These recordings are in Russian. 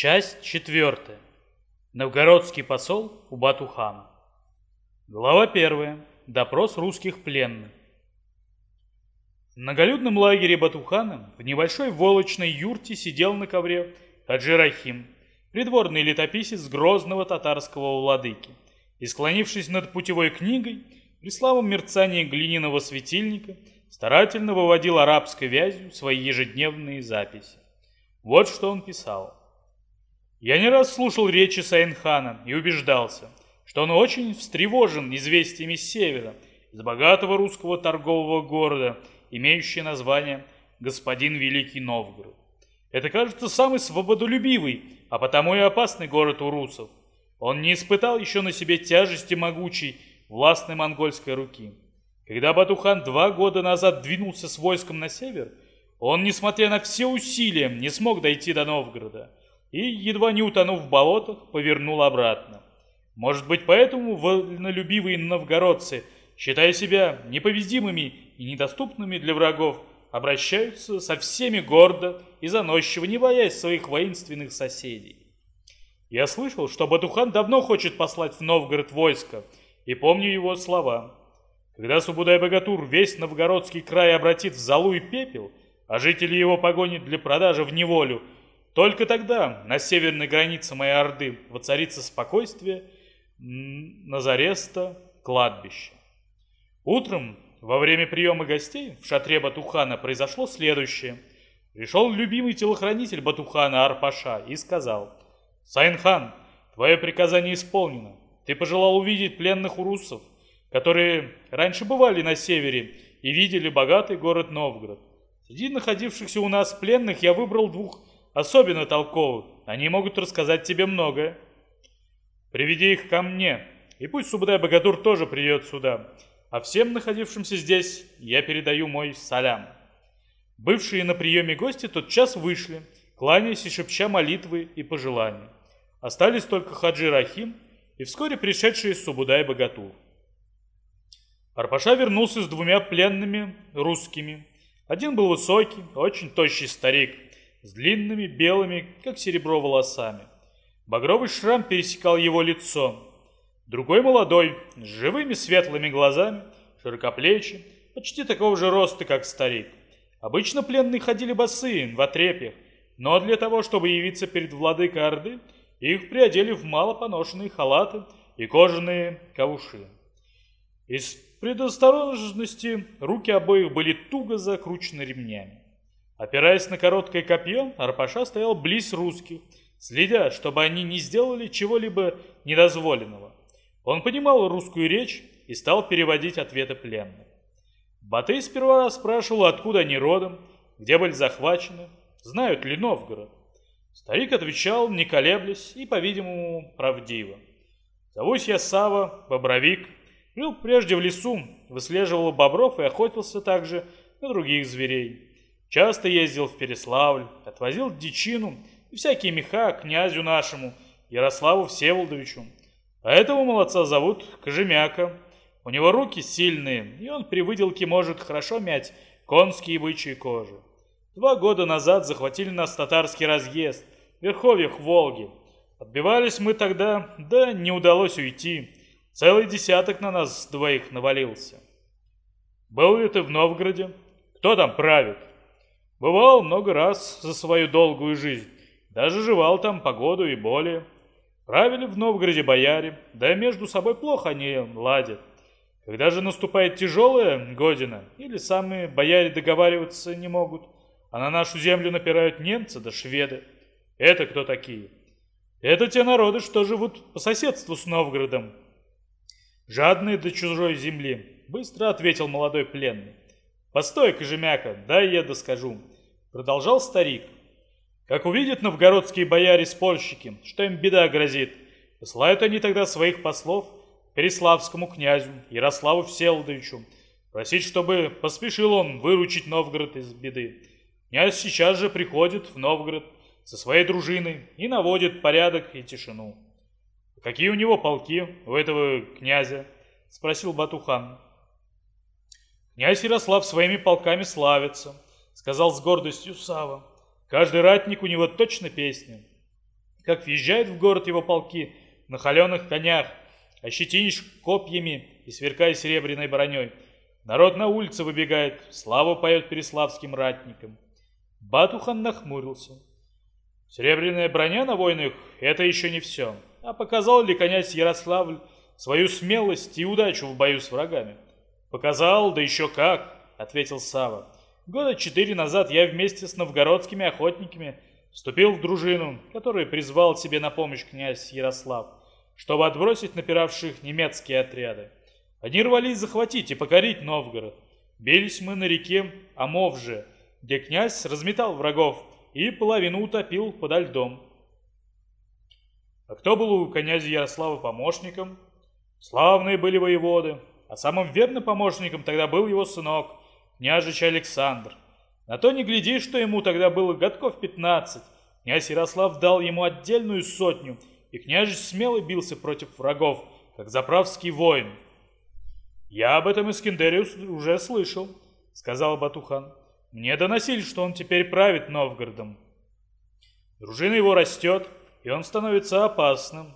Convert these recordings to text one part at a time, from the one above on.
Часть четвертая. Новгородский посол у Батухана. Глава первая. Допрос русских пленных. В многолюдном лагере Батухана в небольшой волочной юрте сидел на ковре Хаджи Рахим, придворный летописец грозного татарского владыки, и, склонившись над путевой книгой, при слабом мерцании глиняного светильника, старательно выводил арабской вязью свои ежедневные записи. Вот что он писал. Я не раз слушал речи Сайнхана и убеждался, что он очень встревожен известиями с севера, из богатого русского торгового города, имеющего название «Господин Великий Новгород». Это, кажется, самый свободолюбивый, а потому и опасный город у русов. Он не испытал еще на себе тяжести могучей, властной монгольской руки. Когда Батухан два года назад двинулся с войском на север, он, несмотря на все усилия, не смог дойти до Новгорода и, едва не утонув в болотах, повернул обратно. Может быть, поэтому вольнолюбивые новгородцы, считая себя непобедимыми и недоступными для врагов, обращаются со всеми гордо и заносчиво, не боясь своих воинственных соседей. Я слышал, что Батухан давно хочет послать в Новгород войско, и помню его слова. Когда Субудай-Богатур весь новгородский край обратит в золу и пепел, а жители его погонят для продажи в неволю – только тогда на северной границе моей Орды воцарится спокойствие Назареста кладбище. Утром, во время приема гостей, в шатре Батухана произошло следующее. Пришел любимый телохранитель Батухана Арпаша и сказал, «Саин-хан, твое приказание исполнено. Ты пожелал увидеть пленных урусов, которые раньше бывали на севере и видели богатый город Новгород. Среди находившихся у нас пленных я выбрал двух особенно толковых. Они могут рассказать тебе многое. Приведи их ко мне, и пусть Субадай-Богатур тоже придет сюда. А всем находившимся здесь я передаю мой салям». Бывшие на приеме гости тотчас вышли, кланяясь и шепча молитвы и пожелания. Остались только Хаджи Рахим и вскоре пришедшие Субудай-Богатур. Арпаша вернулся с двумя пленными русскими. Один был высокий, очень тощий старик – с длинными белыми, как серебро, волосами. Багровый шрам пересекал его лицо. Другой молодой, с живыми светлыми глазами, широкоплечий, почти такого же роста, как старик. Обычно пленные ходили босые, в отрепьях, но для того, чтобы явиться перед владыкой Орды, их приодели в мало поношенные халаты и кожаные кавуши. Из предосторожности руки обоих были туго закручены ремнями. Опираясь на короткое копье, Арпаша стоял близ русских, следя, чтобы они не сделали чего-либо недозволенного. Он понимал русскую речь и стал переводить ответы пленных. Батый сперва расспрашивал, откуда они родом, где были захвачены, знают ли Новгород. Старик отвечал, не колеблясь и, по-видимому, правдиво. «Зовусь я Сава, бобровик. Жил прежде в лесу, выслеживал бобров и охотился также на других зверей. Часто ездил в Переславль, отвозил дичину и всякие меха князю нашему, Ярославу Всеволодовичу. А этого молодца зовут Кожемяка. У него руки сильные, и он при выделке может хорошо мять конские и бычьи кожи. Два года назад захватили нас татарский разъезд в верховьях Волги. Отбивались мы тогда, да не удалось уйти. Целый десяток на нас двоих навалился. Был ли ты в Новгороде? Кто там правит? Бывал много раз за свою долгую жизнь, даже жевал там погоду и более. Правили в Новгороде бояре, да между собой плохо они ладят. Когда же наступает тяжелая година, или самые бояре договариваться не могут, а на нашу землю напирают немцы да шведы. Это кто такие? Это те народы, что живут по соседству с Новгородом. Жадные до чужой земли, быстро ответил молодой пленный. «Постой, Кожемяка, дай я доскажу», — продолжал старик. «Как увидят новгородские бояре-спольщики, что им беда грозит, посылают они тогда своих послов Переславскому князю Ярославу Всеволодовичу, просить, чтобы поспешил он выручить Новгород из беды. Князь сейчас же приходит в Новгород со своей дружиной и наводит порядок и тишину. «Какие у него полки, у этого князя?» — спросил Батухан. Князь Ярослав своими полками славится, сказал с гордостью Сава. Каждый ратник у него точно песня. как въезжают в город его полки на холеных конях, ощетинишь копьями и сверкая серебряной броней. Народ на улице выбегает, славу поет переславским ратникам. Батухан нахмурился. Серебряная броня на войнах — это еще не все. А показал ли князь Ярославль свою смелость и удачу в бою с врагами? Показал, да еще как, — ответил Сава. Года четыре назад я вместе с новгородскими охотниками вступил в дружину, которую призвал себе на помощь князь Ярослав, чтобы отбросить напиравших немецкие отряды. Они рвались захватить и покорить Новгород. Бились мы на реке Амовже, где князь разметал врагов и половину утопил подо льдом. А кто был у князя Ярослава помощником? Славные были воеводы, а самым верным помощником тогда был его сынок, княжич Александр. На то не гляди, что ему тогда было годков пятнадцать. Князь Ярослав дал ему отдельную сотню, и княжич смело бился против врагов, как заправский воин. «Я об этом Искендере уже слышал», — сказал Батухан. «Мне доносили, что он теперь правит Новгородом. Дружина его растет, и он становится опасным.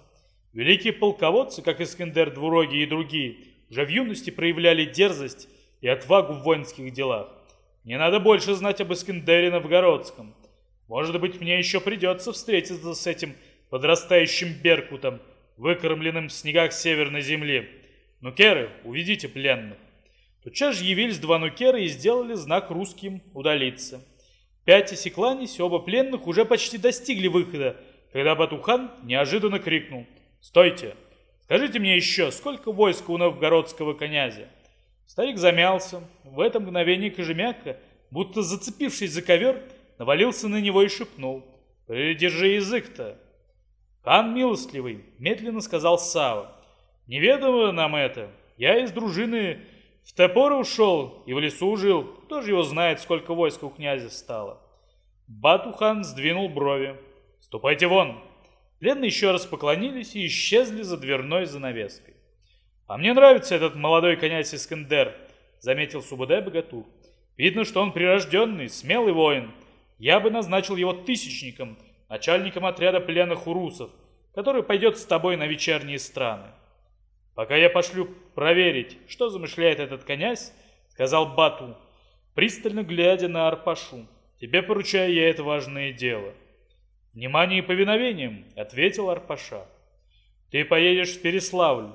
Великие полководцы, как Искендер Двурогий и другие, уже в юности проявляли дерзость и отвагу в воинских делах. Не надо больше знать об Искендере Новгородском. Может быть, мне еще придется встретиться с этим подрастающим Беркутом, выкормленным в снегах северной земли. Нукеры, уведите пленных. Тотчас же явились два нукера и сделали знак русским удалиться. Пять осекланись, оба пленных уже почти достигли выхода, когда Батухан неожиданно крикнул «Стойте! Скажите мне еще, сколько войска у новгородского князя?» Старик замялся. В это мгновение Кожемяка, будто зацепившись за ковер, навалился на него и шепнул «Придержи язык-то!» «Хан милостливый!» — медленно сказал Сава. «Неведомо нам это. Я из дружины в топоры ушел и в лесу жил. Кто же его знает, сколько войск у князя стало?» Батухан сдвинул брови. «Ступайте вон!» Пленные еще раз поклонились и исчезли за дверной занавеской. «А мне нравится этот молодой князь Искандер», — заметил Субудай Богатур. «Видно, что он прирожденный, смелый воин. Я бы назначил его тысячником, начальником отряда пленных урусов, который пойдет с тобой на вечерние страны. Пока я пошлю проверить, что замышляет этот князь, сказал Бату, пристально глядя на Арпашу. Тебе поручаю я это важное дело. Внимание и повиновением, ответил Арпаша. Ты поедешь в Переславль,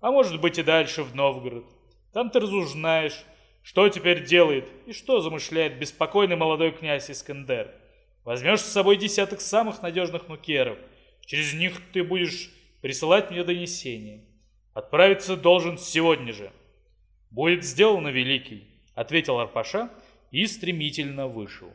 а может быть и дальше в Новгород. Там ты разузнаешь, что теперь делает и что замышляет беспокойный молодой князь Искандер. Возьмешь с собой десяток самых надежных нукеров. Через них ты будешь присылать мне донесения. Отправиться должен сегодня же. Будет сделано, великий, ответил Арпаша и стремительно вышел.